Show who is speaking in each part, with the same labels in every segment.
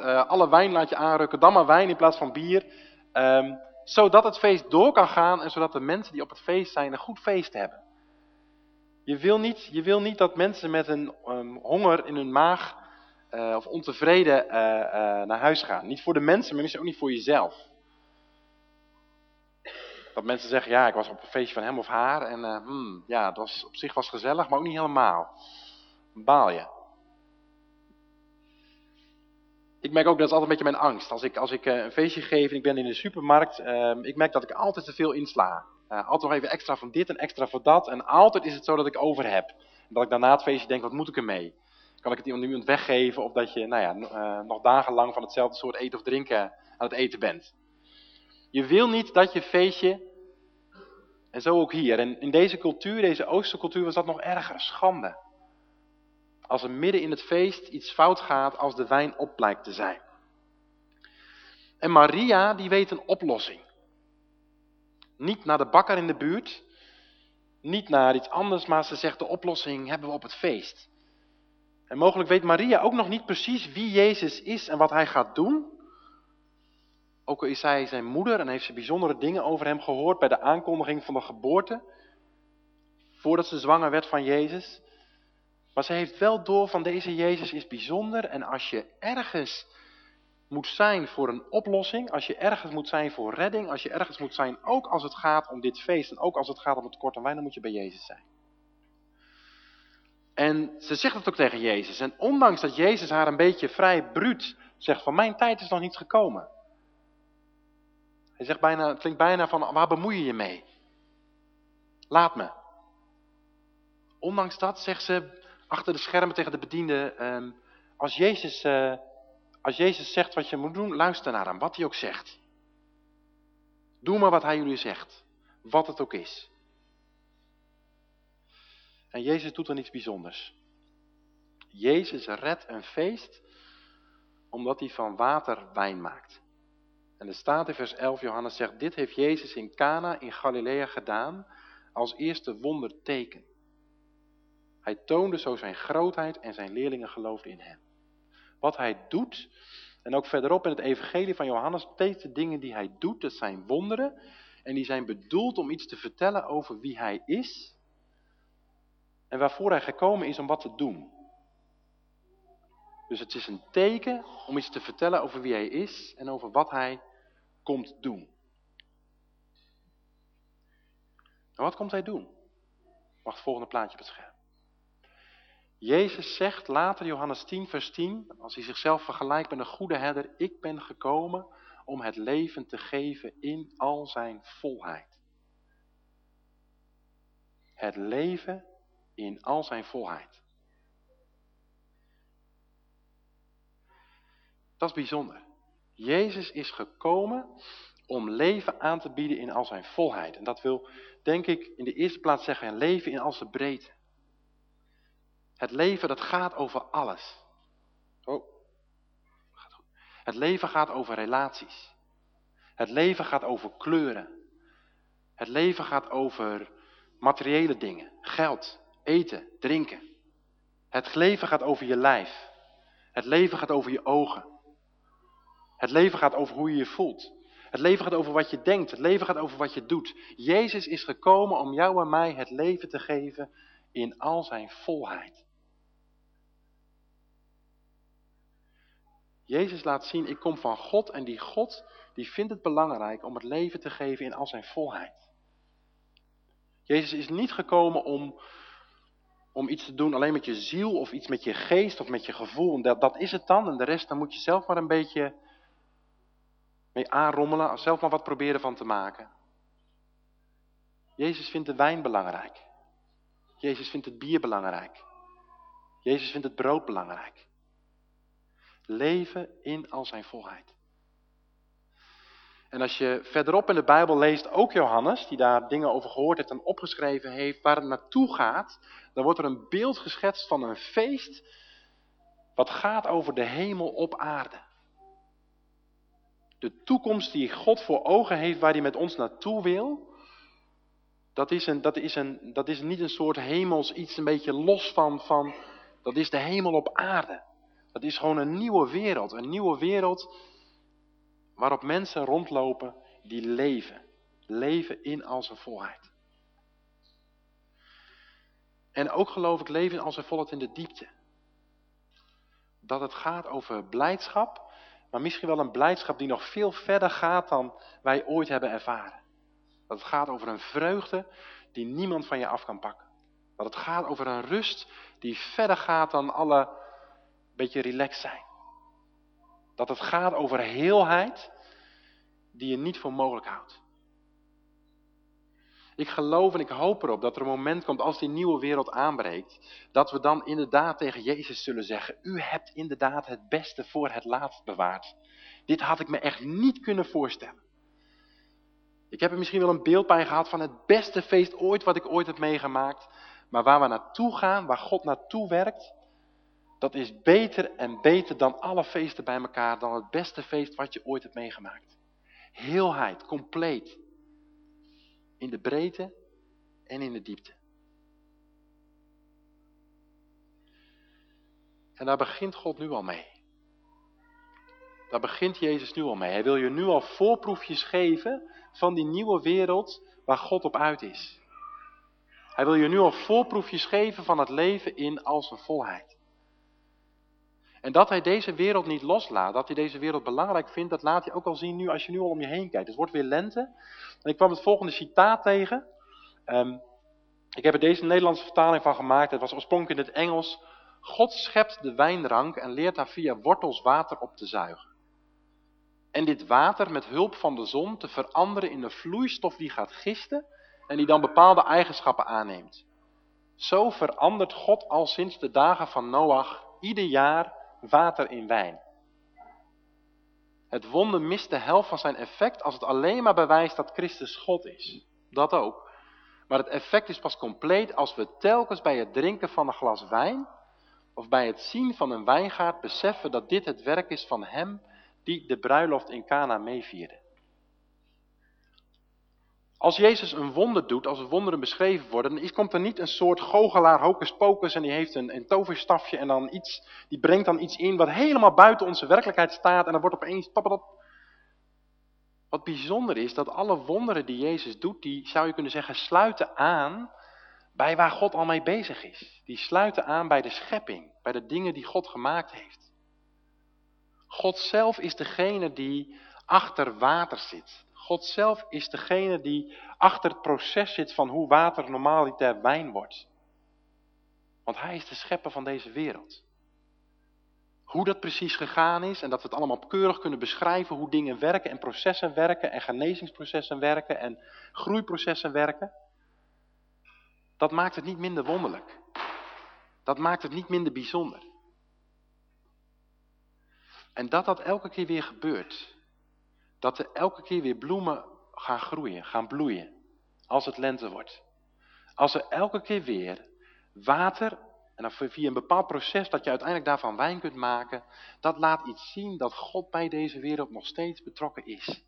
Speaker 1: Uh, alle wijn laat je aanrukken, dan maar wijn in plaats van bier. Um, zodat het feest door kan gaan en zodat de mensen die op het feest zijn een goed feest hebben. Je wil niet, je wil niet dat mensen met een um, honger in hun maag uh, of ontevreden uh, naar huis gaan. Niet voor de mensen, maar misschien ook niet voor jezelf. Dat mensen zeggen, ja, ik was op een feestje van hem of haar en hmm, ja, het was, op zich was gezellig, maar ook niet helemaal. Baal je. Ik merk ook, dat is altijd een beetje mijn angst. Als ik, als ik een feestje geef en ik ben in de supermarkt, uh, ik merk dat ik altijd te veel insla. Uh, altijd nog even extra van dit en extra van dat. En altijd is het zo dat ik over heb. Dat ik daarna het feestje denk, wat moet ik ermee? Kan ik het iemand weggeven of dat je nou ja, uh, nog dagenlang van hetzelfde soort eten of drinken aan het eten bent. Je wil niet dat je feestje, en zo ook hier, en in deze cultuur, deze Oostercultuur was dat nog erger, schande. Als er midden in het feest iets fout gaat als de wijn op blijkt te zijn. En Maria, die weet een oplossing. Niet naar de bakker in de buurt, niet naar iets anders, maar ze zegt de oplossing hebben we op het feest. En mogelijk weet Maria ook nog niet precies wie Jezus is en wat hij gaat doen. Ook al is zij zijn moeder en heeft ze bijzondere dingen over hem gehoord bij de aankondiging van de geboorte. Voordat ze zwanger werd van Jezus. Maar ze heeft wel door van deze Jezus is bijzonder en als je ergens moet zijn voor een oplossing, als je ergens moet zijn voor redding, als je ergens moet zijn, ook als het gaat om dit feest en ook als het gaat om het kort en wijn, dan moet je bij Jezus zijn. En ze zegt het ook tegen Jezus. En ondanks dat Jezus haar een beetje vrij bruut zegt van mijn tijd is nog niet gekomen. Hij zegt bijna, het klinkt bijna van waar bemoei je je mee? Laat me. Ondanks dat zegt ze achter de schermen tegen de bediende, ehm, als, Jezus, uh, als Jezus zegt wat je moet doen, luister naar hem, wat hij ook zegt. Doe maar wat hij jullie zegt, wat het ook is. En Jezus doet dan iets bijzonders. Jezus redt een feest omdat hij van water wijn maakt. En er staat in vers 11, Johannes zegt, dit heeft Jezus in Cana in Galilea gedaan als eerste wonderteken. Hij toonde zo zijn grootheid en zijn leerlingen geloofden in hem. Wat hij doet, en ook verderop in het evangelie van Johannes, steeds de dingen die hij doet, dat zijn wonderen. En die zijn bedoeld om iets te vertellen over wie hij is. En waarvoor hij gekomen is om wat te doen. Dus het is een teken om iets te vertellen over wie hij is en over wat hij komt doen. En wat komt hij doen? Mag het volgende plaatje op het scherm. Jezus zegt later, Johannes 10, vers 10, als hij zichzelf vergelijkt met een goede herder, ik ben gekomen om het leven te geven in al zijn volheid. Het leven in al zijn volheid. Dat is bijzonder. Jezus is gekomen om leven aan te bieden in al zijn volheid. En dat wil, denk ik, in de eerste plaats zeggen, leven in al zijn breedte. Het leven dat gaat over alles. Oh. Het leven gaat over relaties. Het leven gaat over kleuren. Het leven gaat over materiële dingen, geld, eten, drinken. Het leven gaat over je lijf. Het leven gaat over je ogen. Het leven gaat over hoe je je voelt. Het leven gaat over wat je denkt. Het leven gaat over wat je doet. Jezus is gekomen om jou en mij het leven te geven in al zijn volheid. Jezus laat zien, ik kom van God en die God die vindt het belangrijk om het leven te geven in al zijn volheid. Jezus is niet gekomen om, om iets te doen alleen met je ziel of iets met je geest of met je gevoel. Dat, dat is het dan en de rest dan moet je zelf maar een beetje mee aanrommelen, zelf maar wat proberen van te maken. Jezus vindt de wijn belangrijk. Jezus vindt het bier belangrijk. Jezus vindt het brood belangrijk. Leven in al zijn volheid. En als je verderop in de Bijbel leest, ook Johannes, die daar dingen over gehoord heeft en opgeschreven heeft, waar het naartoe gaat, dan wordt er een beeld geschetst van een feest wat gaat over de hemel op aarde. De toekomst die God voor ogen heeft, waar hij met ons naartoe wil, dat is, dat, is dat is niet een soort hemels iets een beetje los van, van, dat is de hemel op aarde. Dat is gewoon een nieuwe wereld. Een nieuwe wereld waarop mensen rondlopen die leven. Leven in al zijn volheid. En ook geloof ik leven in al zijn volheid in de diepte. Dat het gaat over blijdschap, maar misschien wel een blijdschap die nog veel verder gaat dan wij ooit hebben ervaren. Dat het gaat over een vreugde die niemand van je af kan pakken. Dat het gaat over een rust die verder gaat dan alle beetje relaxed zijn. Dat het gaat over heelheid die je niet voor mogelijk houdt. Ik geloof en ik hoop erop dat er een moment komt als die nieuwe wereld aanbreekt, dat we dan inderdaad tegen Jezus zullen zeggen, u hebt inderdaad het beste voor het laatst bewaard. Dit had ik me echt niet kunnen voorstellen. Ik heb er misschien wel een beeld bij gehad van het beste feest ooit wat ik ooit heb meegemaakt. Maar waar we naartoe gaan, waar God naartoe werkt, dat is beter en beter dan alle feesten bij elkaar, dan het beste feest wat je ooit hebt meegemaakt. Heelheid, compleet. In de breedte en in de diepte. En daar begint God nu al mee. Daar begint Jezus nu al mee. Hij wil je nu al voorproefjes geven van die nieuwe wereld waar God op uit is. Hij wil je nu al voorproefjes geven van het leven in al zijn volheid. En dat hij deze wereld niet loslaat, dat hij deze wereld belangrijk vindt, dat laat hij ook al zien nu als je nu al om je heen kijkt. Het wordt weer lente. En ik kwam het volgende citaat tegen. Ehm, ik heb er deze Nederlandse vertaling van gemaakt. Het was oorspronkelijk in het Engels. God schept de wijnrank en leert haar via wortels water op te zuigen. En dit water met hulp van de zon te veranderen in een vloeistof die gaat gisten en die dan bepaalde eigenschappen aanneemt. Zo verandert God al sinds de dagen van Noach ieder jaar water in wijn. Het wonder mist de helft van zijn effect als het alleen maar bewijst dat Christus God is. Dat ook. Maar het effect is pas compleet als we telkens bij het drinken van een glas wijn of bij het zien van een wijngaard beseffen dat dit het werk is van hem die de bruiloft in Cana meevierde. Als Jezus een wonder doet, als er wonderen beschreven worden, dan komt er niet een soort goochelaar, hocus pocus en die heeft een, een toverstafje en dan iets, die brengt dan iets in wat helemaal buiten onze werkelijkheid staat en dan wordt opeens, op. Wat bijzonder is, dat alle wonderen die Jezus doet, die zou je kunnen zeggen, sluiten aan bij waar God al mee bezig is. Die sluiten aan bij de schepping, bij de dingen die God gemaakt heeft. God zelf is degene die achter water zit. God zelf is degene die achter het proces zit van hoe water normaliter wijn wordt. Want hij is de schepper van deze wereld. Hoe dat precies gegaan is en dat we het allemaal keurig kunnen beschrijven hoe dingen werken en processen werken en genezingsprocessen werken en groeiprocessen werken. Dat maakt het niet minder wonderlijk. Dat maakt het niet minder bijzonder. En dat dat elke keer weer gebeurt. Dat er elke keer weer bloemen gaan groeien, gaan bloeien. Als het lente wordt. Als er elke keer weer water, en dan via een bepaald proces dat je uiteindelijk daarvan wijn kunt maken. Dat laat iets zien dat God bij deze wereld nog steeds betrokken is.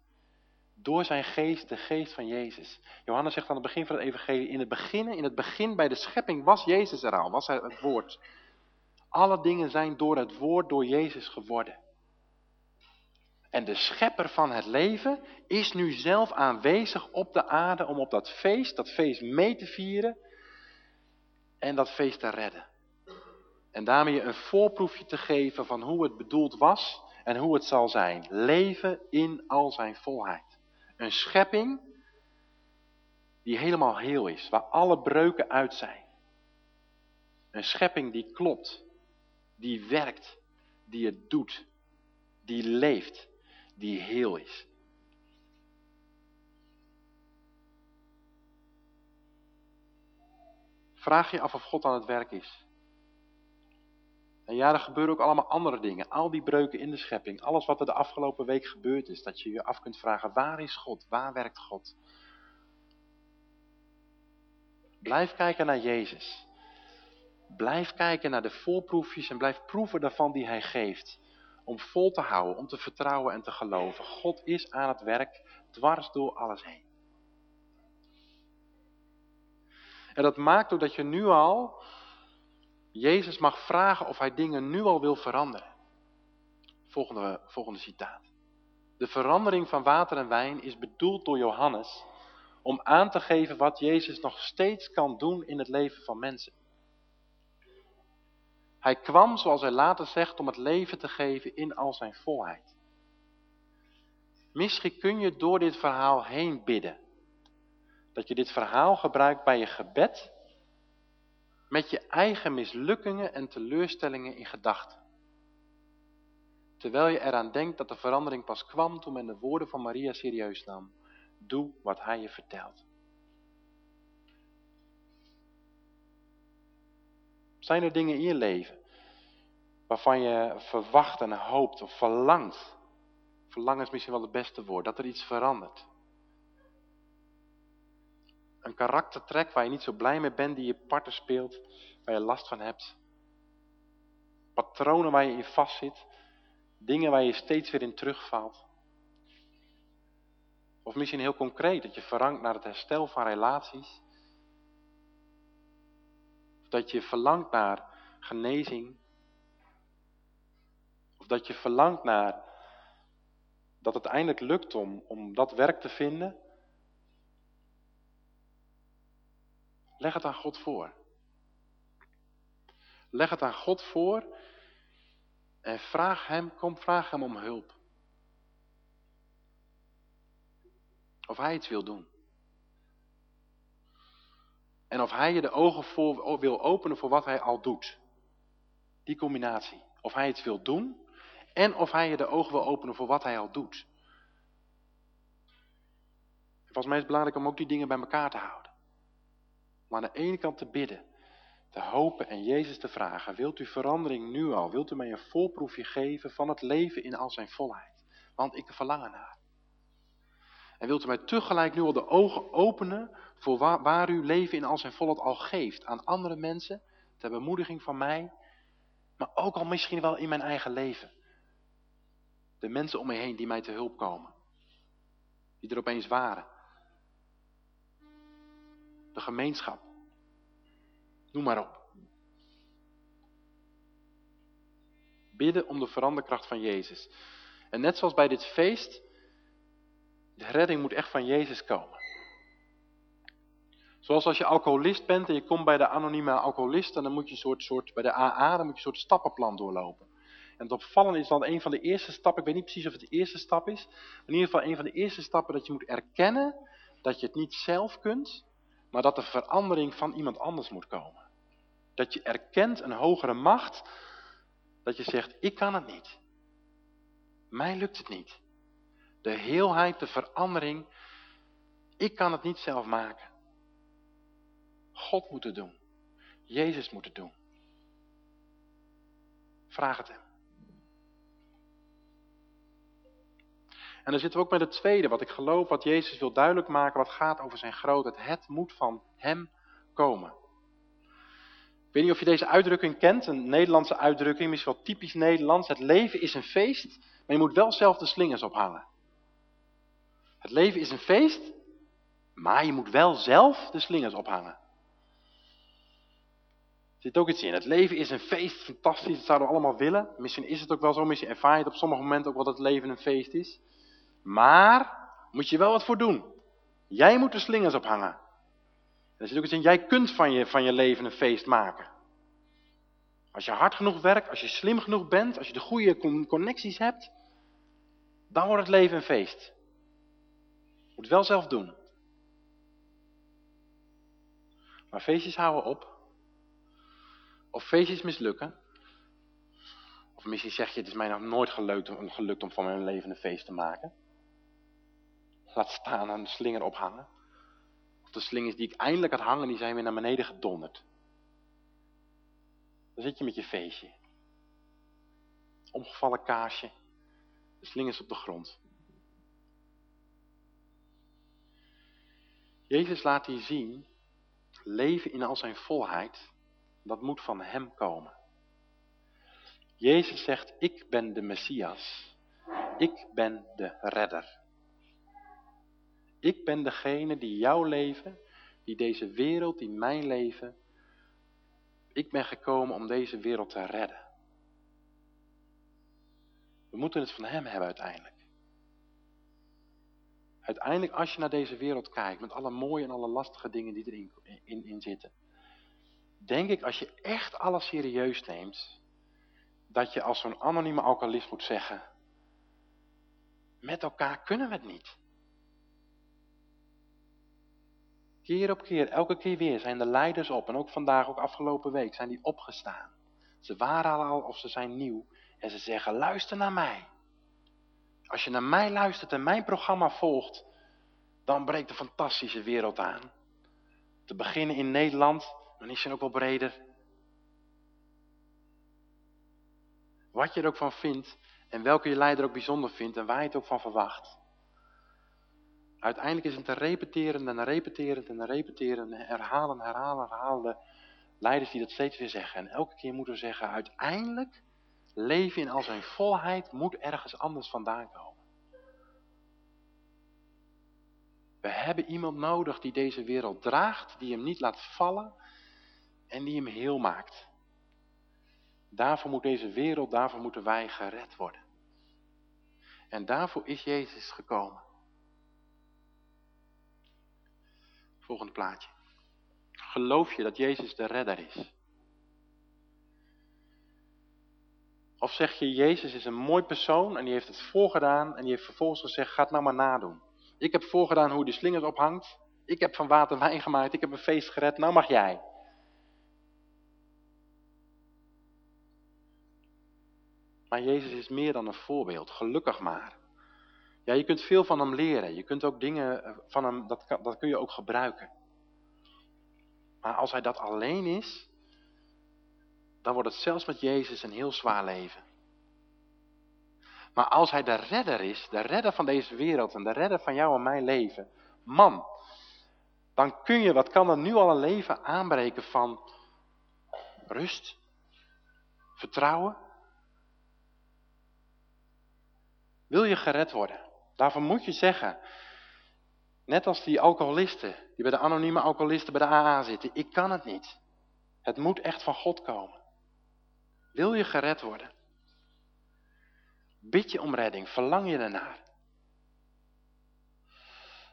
Speaker 1: Door zijn geest, de geest van Jezus. Johannes zegt aan het begin van het evangelie, in het begin, in het begin bij de schepping was Jezus er al, was hij het woord. Alle dingen zijn door het woord, door Jezus geworden. En de schepper van het leven is nu zelf aanwezig op de aarde om op dat feest, dat feest mee te vieren en dat feest te redden. En daarmee een voorproefje te geven van hoe het bedoeld was en hoe het zal zijn. Leven in al zijn volheid. Een schepping die helemaal heel is, waar alle breuken uit zijn. Een schepping die klopt, die werkt, die het doet, die leeft die heel is. Vraag je af of God aan het werk is. En ja, er gebeuren ook allemaal andere dingen. Al die breuken in de schepping. Alles wat er de afgelopen week gebeurd is. Dat je je af kunt vragen, waar is God? Waar werkt God? Blijf kijken naar Jezus. Blijf kijken naar de voorproefjes en blijf proeven daarvan die hij geeft. Om vol te houden, om te vertrouwen en te geloven. God is aan het werk, dwars door alles heen. En dat maakt ook dat je nu al Jezus mag vragen of hij dingen nu al wil veranderen. Volgende, volgende citaat. De verandering van water en wijn is bedoeld door Johannes om aan te geven wat Jezus nog steeds kan doen in het leven van mensen. Hij kwam, zoals hij later zegt, om het leven te geven in al zijn volheid. Misschien kun je door dit verhaal heen bidden. Dat je dit verhaal gebruikt bij je gebed met je eigen mislukkingen en teleurstellingen in gedachten. Terwijl je eraan denkt dat de verandering pas kwam toen men de woorden van Maria serieus nam. Doe wat hij je vertelt. Zijn er dingen in je leven waarvan je verwacht en hoopt of verlangt? Verlangen is misschien wel het beste woord, dat er iets verandert. Een karaktertrek waar je niet zo blij mee bent, die je partner speelt, waar je last van hebt. Patronen waar je in vastzit, dingen waar je steeds weer in terugvalt. Of misschien heel concreet, dat je verlangt naar het herstel van relaties. Dat je verlangt naar genezing. Of dat je verlangt naar dat het eindelijk lukt om, om dat werk te vinden. Leg het aan God voor. Leg het aan God voor en vraag hem, kom vraag hem om hulp. Of hij iets wil doen. En of hij je de ogen voor, wil openen voor wat hij al doet. Die combinatie. Of hij iets wil doen en of hij je de ogen wil openen voor wat hij al doet. Volgens mij is het belangrijk om ook die dingen bij elkaar te houden. Om aan de ene kant te bidden, te hopen en Jezus te vragen. Wilt u verandering nu al? Wilt u mij een voorproefje geven van het leven in al zijn volheid? Want ik verlang naar. En wilt u mij tegelijk nu al de ogen openen voor waar, waar uw leven in al zijn volheid al geeft aan andere mensen, ter bemoediging van mij, maar ook al misschien wel in mijn eigen leven. De mensen om me heen die mij te hulp komen, die er opeens waren. De gemeenschap. Noem maar op. Bidden om de veranderkracht van Jezus. En net zoals bij dit feest, de redding moet echt van Jezus komen. Zoals als je alcoholist bent en je komt bij de anonieme alcoholist, dan moet je een soort, soort, bij de AA, dan moet je een soort stappenplan doorlopen. En het opvallende is dan een van de eerste stappen, ik weet niet precies of het de eerste stap is, maar in ieder geval een van de eerste stappen dat je moet erkennen dat je het niet zelf kunt, maar dat de verandering van iemand anders moet komen. Dat je erkent een hogere macht, dat je zegt, ik kan het niet. Mij lukt het niet. De heelheid, de verandering, ik kan het niet zelf maken. God moet het doen. Jezus moet het doen. Vraag het hem. En dan zitten we ook met het tweede, wat ik geloof, wat Jezus wil duidelijk maken, wat gaat over zijn grootheid. Het moet van hem komen. Ik weet niet of je deze uitdrukking kent, een Nederlandse uitdrukking, misschien wel typisch Nederlands. Het leven is een feest, maar je moet wel zelf de slingers ophangen. Het leven is een feest, maar je moet wel zelf de slingers ophangen. Er zit ook iets in. Het leven is een feest, fantastisch, dat zouden we allemaal willen. Misschien is het ook wel zo, misschien ervaar je het op sommige momenten ook wel dat het leven een feest is. Maar, moet je wel wat voor doen. Jij moet de slingers ophangen. Er zit ook iets in, jij kunt van je, van je leven een feest maken. Als je hard genoeg werkt, als je slim genoeg bent, als je de goede connecties hebt, dan wordt het leven een feest. Moet wel zelf doen. Maar feestjes houden op. Of feestjes mislukken. Of misschien zeg je, het is mij nog nooit gelukt om, gelukt om van mijn leven een feest te maken. Laat staan aan de slinger ophangen. Of de slingers die ik eindelijk had hangen, die zijn weer naar beneden gedonderd. Dan zit je met je feestje. Omgevallen kaasje. De slingers op de grond. Jezus laat hier zien, leven in al zijn volheid, dat moet van hem komen. Jezus zegt, ik ben de Messias. Ik ben de redder. Ik ben degene die jouw leven, die deze wereld, die mijn leven, ik ben gekomen om deze wereld te redden. We moeten het van hem hebben uiteindelijk. Uiteindelijk als je naar deze wereld kijkt, met alle mooie en alle lastige dingen die erin in, in zitten. Denk ik als je echt alles serieus neemt, dat je als zo'n anonieme alcoholist moet zeggen, met elkaar kunnen we het niet. Keer op keer, elke keer weer zijn de leiders op. En ook vandaag, ook afgelopen week, zijn die opgestaan. Ze waren al of ze zijn nieuw. En ze zeggen, luister naar mij. Als je naar mij luistert en mijn programma volgt, dan breekt de fantastische wereld aan. Te beginnen in Nederland, dan is het ook wel breder. Wat je er ook van vindt en welke je leider ook bijzonder vindt en waar je het ook van verwacht. Uiteindelijk is het een repeterende en een repeterend en een repeterende, herhalen, herhalen, herhalen. Leiders die dat steeds weer zeggen. En elke keer moeten we zeggen, uiteindelijk leven in al zijn volheid moet ergens anders vandaan komen. We hebben iemand nodig die deze wereld draagt, die hem niet laat vallen en die hem heel maakt. Daarvoor moet deze wereld, daarvoor moeten wij gered worden. En daarvoor is Jezus gekomen. Volgende plaatje. Geloof je dat Jezus de redder is? Of zeg je, Jezus is een mooi persoon en die heeft het voorgedaan en die heeft vervolgens gezegd, ga het nou maar nadoen. Ik heb voorgedaan hoe de slingers ophangt. Ik heb van water wijn gemaakt. Ik heb een feest gered. Nou mag jij. Maar Jezus is meer dan een voorbeeld. Gelukkig maar. Ja, je kunt veel van hem leren. Je kunt ook dingen eh, van hem, dat, dat kun je ook gebruiken. Maar als hij dat alleen is, dan wordt het zelfs met Jezus een heel zwaar leven. Maar als hij de redder is, de redder van deze wereld en de redder van jou en mijn leven, man, dan kun je, wat kan er nu al een leven aanbreken van rust, vertrouwen? Wil je gered worden? Daarvan moet je zeggen, net als die alcoholisten, die bij de anonieme alcoholisten bij de AA zitten, ik kan het niet. Het moet echt van God komen. Wil je gered worden? Bid je om redding? Verlang je ernaar?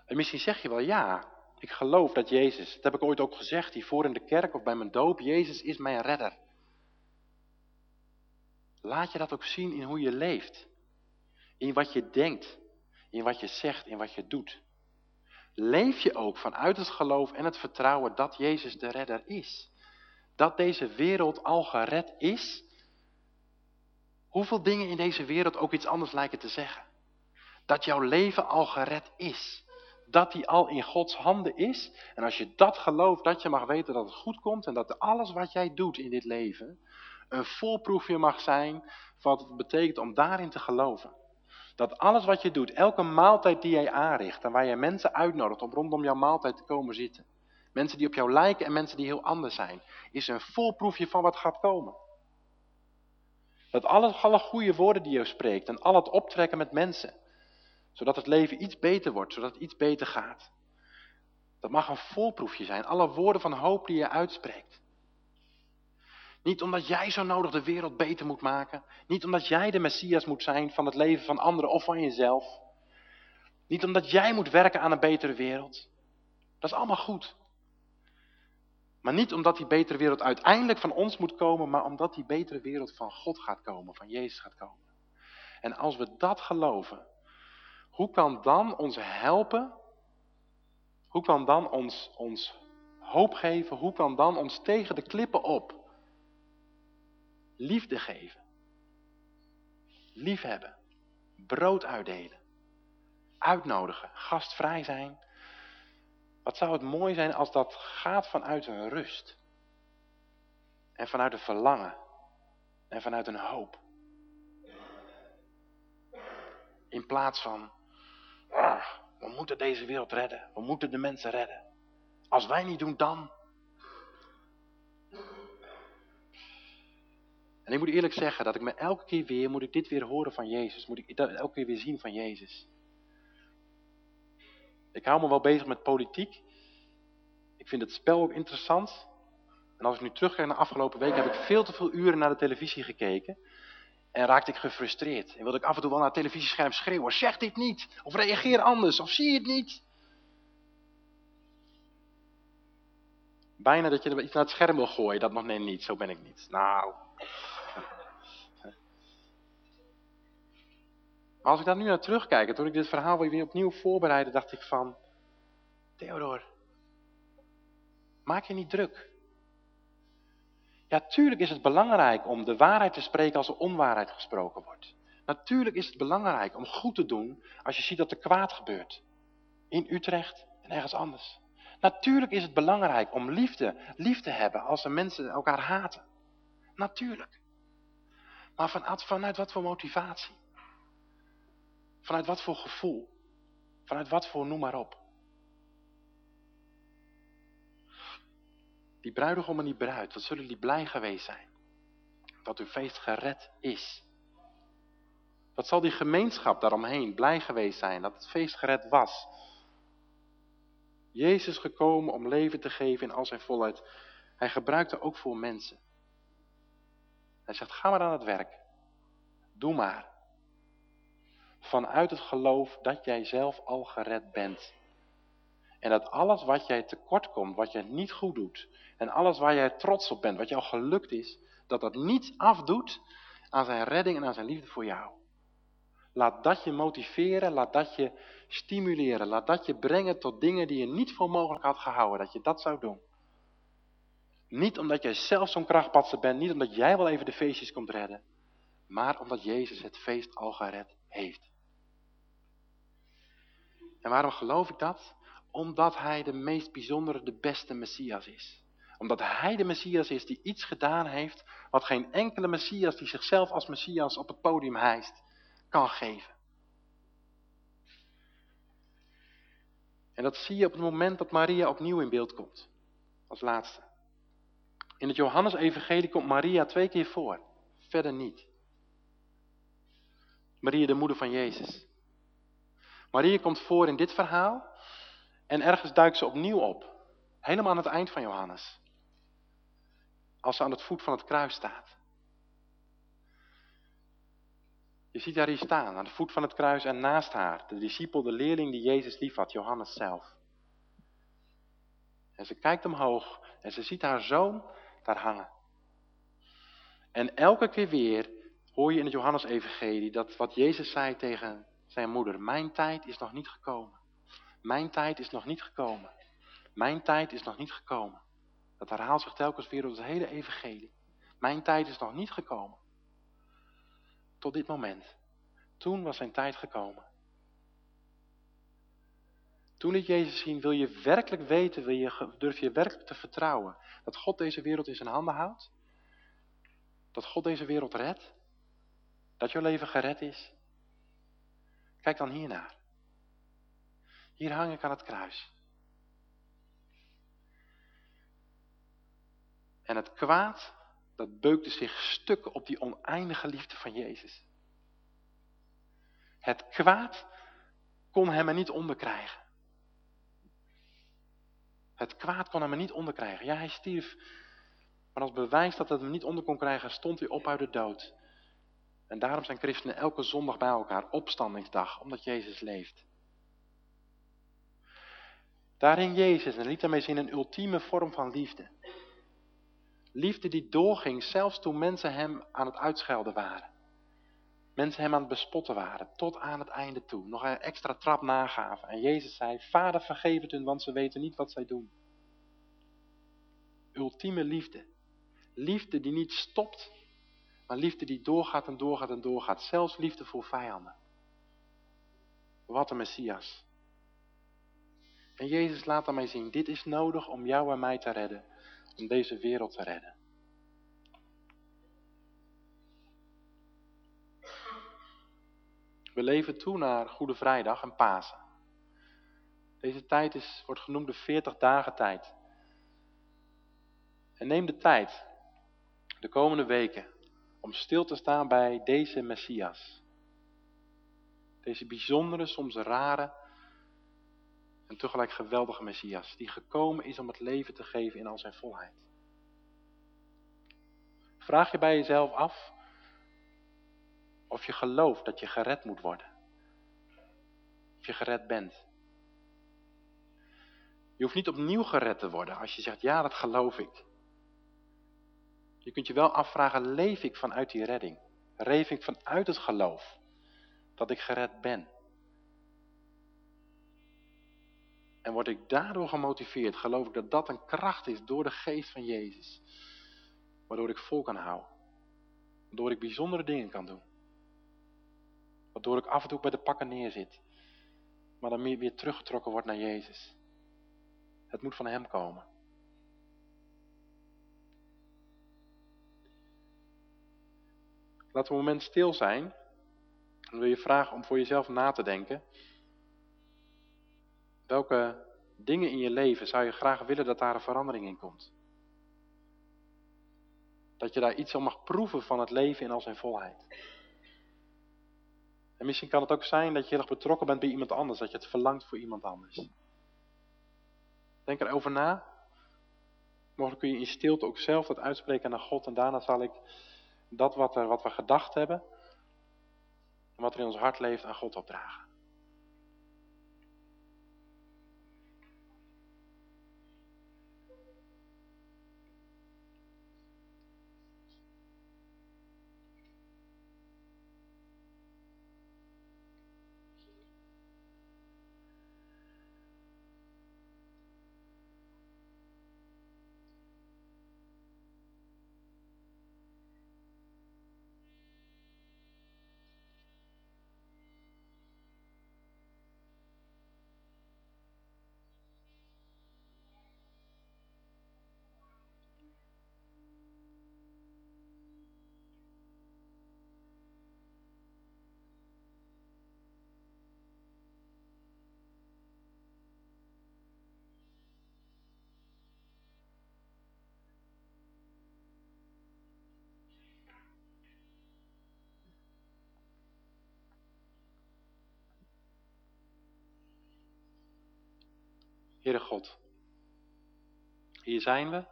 Speaker 1: En misschien zeg je wel, ja, ik geloof dat Jezus, dat heb ik ooit ook gezegd, hiervoor in de kerk of bij mijn doop, Jezus is mijn redder. Laat je dat ook zien in hoe je leeft. In wat je denkt, in wat je zegt, in wat je doet. Leef je ook vanuit het geloof en het vertrouwen dat Jezus de redder is. Dat deze wereld al gered is Hoeveel dingen in deze wereld ook iets anders lijken te zeggen. Dat jouw leven al gered is. Dat die al in Gods handen is. En als je dat gelooft, dat je mag weten dat het goed komt. En dat alles wat jij doet in dit leven een voorproefje mag zijn van wat het betekent om daarin te geloven. Dat alles wat je doet, elke maaltijd die jij aanricht en waar je mensen uitnodigt om rondom jouw maaltijd te komen zitten. Mensen die op jou lijken en mensen die heel anders zijn. Is een voorproefje van wat gaat komen. Dat alle, goede woorden die je spreekt en al het optrekken met mensen, zodat het leven iets beter wordt, zodat het iets beter gaat. Dat mag een voorproefje zijn, alle woorden van hoop die je uitspreekt. Niet omdat jij zo nodig de wereld beter moet maken. Niet omdat jij de Messias moet zijn van het leven van anderen of van jezelf. Niet omdat jij moet werken aan een betere wereld. Dat is allemaal goed. Maar niet omdat die betere wereld uiteindelijk van ons moet komen, maar omdat die betere wereld van God gaat komen, van Jezus gaat komen. En als we dat geloven, hoe kan dan ons helpen? Hoe kan dan ons, ons hoop geven? Hoe kan dan ons tegen de klippen op liefde geven? Liefhebben, brood uitdelen, uitnodigen, gastvrij zijn, wat zou het mooi zijn als dat gaat vanuit een rust. En vanuit een verlangen. En vanuit een hoop. In plaats van, ah, we moeten deze wereld redden. We moeten de mensen redden. Als wij niet doen, dan. En ik moet eerlijk zeggen dat ik me elke keer weer, moet ik dit weer horen van Jezus. Moet ik elke keer weer zien van Jezus. Ik hou me wel bezig met politiek. Ik vind het spel ook interessant. En als ik nu terugkijk naar de afgelopen week, heb ik veel te veel uren naar de televisie gekeken. En raakte ik gefrustreerd. En wilde ik af en toe wel naar het televisiescherm schreeuwen. Zeg dit niet. Of reageer anders. Of zie het niet. Bijna dat je iets naar het scherm wil gooien. Dat nog nee niet. Zo ben ik niet. Nou. Als ik daar nu naar terugkijk. En toen ik dit verhaal weer opnieuw voorbereidde. Dacht ik van. Theodor. Maak je niet druk. Ja, tuurlijk is het belangrijk om de waarheid te spreken als er onwaarheid gesproken wordt. Natuurlijk is het belangrijk om goed te doen als je ziet dat er kwaad gebeurt. In Utrecht en ergens anders. Natuurlijk is het belangrijk om liefde, lief te hebben als er mensen elkaar haten. Natuurlijk. Maar vanuit, vanuit wat voor motivatie? Vanuit wat voor gevoel? Vanuit wat voor noem maar op? Die bruidegom en die bruid, wat zullen die blij geweest zijn? Dat uw feest gered is. Wat zal die gemeenschap daaromheen blij geweest zijn dat het feest gered was? Jezus gekomen om leven te geven in al zijn volheid. Hij gebruikte ook voor mensen. Hij zegt, ga maar aan het werk. Doe maar. Vanuit het geloof dat jij zelf al gered bent. En dat alles wat jij tekort komt, wat je niet goed doet, en alles waar jij trots op bent, wat jou gelukt is, dat dat niets afdoet aan zijn redding en aan zijn liefde voor jou. Laat dat je motiveren, laat dat je stimuleren, laat dat je brengen tot dingen die je niet voor mogelijk had gehouden, dat je dat zou doen. Niet omdat jij zelf zo'n krachtpatser bent, niet omdat jij wel even de feestjes komt redden, maar omdat Jezus het feest al gered heeft. En waarom geloof ik dat? Omdat hij de meest bijzondere, de beste Messias is. Omdat hij de Messias is die iets gedaan heeft wat geen enkele Messias die zichzelf als Messias op het podium hijst, kan geven. En dat zie je op het moment dat Maria opnieuw in beeld komt. Als laatste. In het Johannes-evangelie komt Maria twee keer voor. Verder niet. Maria de moeder van Jezus. Maria komt voor in dit verhaal. En ergens duikt ze opnieuw op. Helemaal aan het eind van Johannes. Als ze aan het voet van het kruis staat. Je ziet haar hier staan, aan de voet van het kruis en naast haar, de discipel, de leerling die Jezus lief had, Johannes zelf. En ze kijkt omhoog en ze ziet haar zoon daar hangen. En elke keer weer hoor je in het Johannes-evangelie dat wat Jezus zei tegen zijn moeder, mijn tijd is nog niet gekomen. Mijn tijd is nog niet gekomen. Mijn tijd is nog niet gekomen. Dat herhaalt zich telkens weer door het hele evangelie. Mijn tijd is nog niet gekomen. Tot dit moment. Toen was zijn tijd gekomen. Toen liet Jezus zien, wil je werkelijk weten, wil je, durf je werkelijk te vertrouwen dat God deze wereld in zijn handen houdt? Dat God deze wereld redt? Dat jouw leven gered is? Kijk dan hiernaar. Hier hang ik aan het kruis. En het kwaad, dat beukte zich stukken op die oneindige liefde van Jezus. Het kwaad kon hem er niet onderkrijgen. Het kwaad kon hem er niet onderkrijgen. Ja, hij stierf. Maar als bewijs dat het hem niet onder kon krijgen, stond hij op uit de dood. En daarom zijn christenen elke zondag bij elkaar, opstandingsdag, omdat Jezus leeft. Daarin Jezus, en liet daarmee zien een ultieme vorm van liefde. Liefde die doorging, zelfs toen mensen hem aan het uitschelden waren. Mensen hem aan het bespotten waren, tot aan het einde toe. Nog een extra trap nagaven. En Jezus zei, Vader vergeef het hun, want ze weten niet wat zij doen. Ultieme liefde. Liefde die niet stopt, maar liefde die doorgaat en doorgaat en doorgaat. Zelfs liefde voor vijanden. Wat een Messias. En Jezus laat daarmee zien, dit is nodig om jou en mij te redden. Om deze wereld te redden. We leven toe naar Goede Vrijdag en Pasen. Deze tijd is, wordt genoemd de 40 dagen tijd. En neem de tijd, de komende weken, om stil te staan bij deze Messias. Deze bijzondere, soms rare en tegelijk geweldige Messias, die gekomen is om het leven te geven in al zijn volheid. Vraag je bij jezelf af, Of je gelooft dat je gered moet worden. Of je gered bent. Je hoeft niet opnieuw gered te worden als je zegt, ja dat geloof ik. Je kunt je wel afvragen, leef ik vanuit die redding? Leef ik vanuit het geloof dat ik gered ben? En word ik daardoor gemotiveerd, geloof ik dat dat een kracht is door de geest van Jezus. Waardoor ik vol kan houden. Waardoor ik bijzondere dingen kan doen. Waardoor ik af en toe bij de pakken neerzit. Maar dan weer teruggetrokken wordt naar Jezus. Het moet van Hem komen. Laten we een moment stil zijn. Dan wil je vragen om voor jezelf na te denken. Welke dingen in je leven zou je graag willen dat daar een verandering in komt? Dat je daar iets van mag proeven van het leven in al zijn volheid. En misschien kan het ook zijn dat je heel erg betrokken bent bij iemand anders. Dat je het verlangt voor iemand anders. Denk erover na. Mogelijk kun je in stilte ook zelf dat uitspreken naar God. En daarna zal ik dat wat, wat we gedacht hebben. En wat er in ons hart leeft aan God opdragen. Heere God, hier zijn we.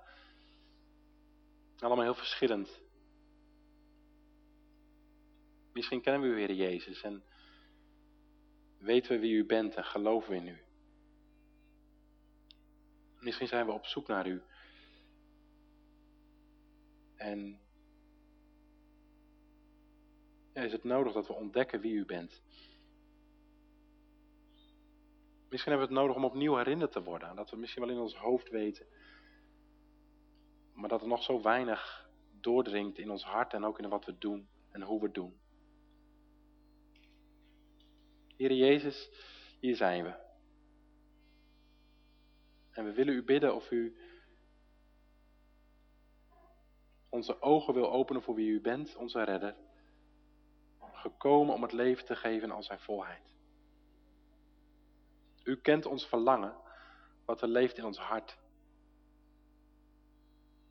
Speaker 1: Allemaal heel verschillend. Misschien kennen we u, Heer Jezus, en weten we wie u bent en geloven we in u. Misschien zijn we op zoek naar u. En is het nodig dat we ontdekken wie u bent. Misschien hebben we het nodig om opnieuw herinnerd te worden. Dat we misschien wel in ons hoofd weten. Maar dat er nog zo weinig doordringt in ons hart en ook in wat we doen en hoe we doen. Heer Jezus, hier zijn we. En we willen u bidden of u onze ogen wil openen voor wie u bent, onze redder. Gekomen om het leven te geven aan zijn volheid. U kent ons verlangen, wat er leeft in ons hart.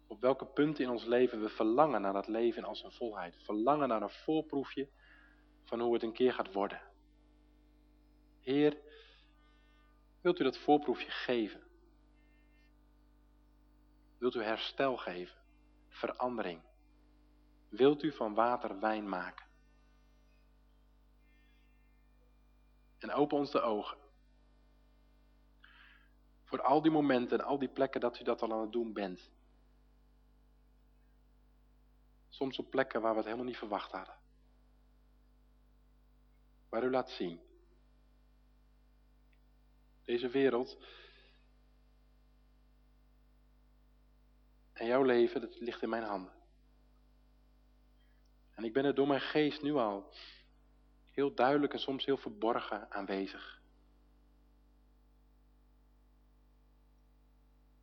Speaker 1: Op welke punten in ons leven we verlangen naar dat leven in al zijn volheid. Verlangen naar een voorproefje van hoe het een keer gaat worden. Heer, wilt u dat voorproefje geven? Wilt u herstel geven? Verandering? Wilt u van water wijn maken? En open ons de ogen voor al die momenten en al die plekken dat u dat al aan het doen bent. Soms op plekken waar we het helemaal niet verwacht hadden. Waar u laat zien. Deze wereld en jouw leven, dat ligt in mijn handen. En ik ben er door mijn geest nu al heel duidelijk en soms heel verborgen aanwezig.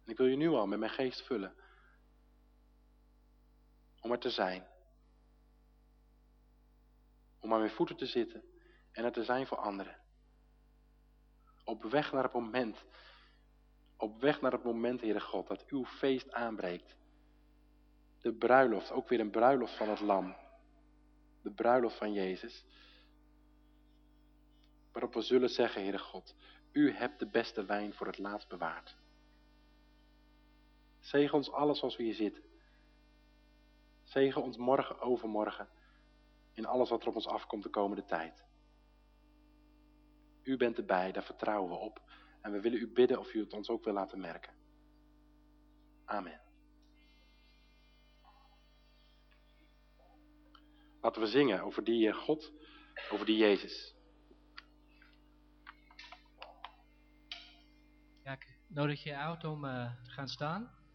Speaker 1: En ik wil je nu al met mijn geest vullen. Om er te zijn. Om aan mijn voeten te zitten en er te zijn voor anderen. Op weg naar het moment, op weg naar het moment, Heere God, dat uw feest aanbreekt. De bruiloft, ook weer een bruiloft van het lam. De bruiloft van Jezus. Waarop we zullen zeggen, Heere God, u hebt de beste wijn voor het laatst bewaard. Zegen ons alles als we hier zitten. Zegen ons morgen, overmorgen. in alles wat er op ons afkomt de komende tijd. U bent erbij, daar vertrouwen we op. En we willen u bidden of u het ons ook wil laten merken. Amen. Laten we zingen over die eh, God, over die Jezus.
Speaker 2: Ja, ik nodig je uit om uh, te gaan staan.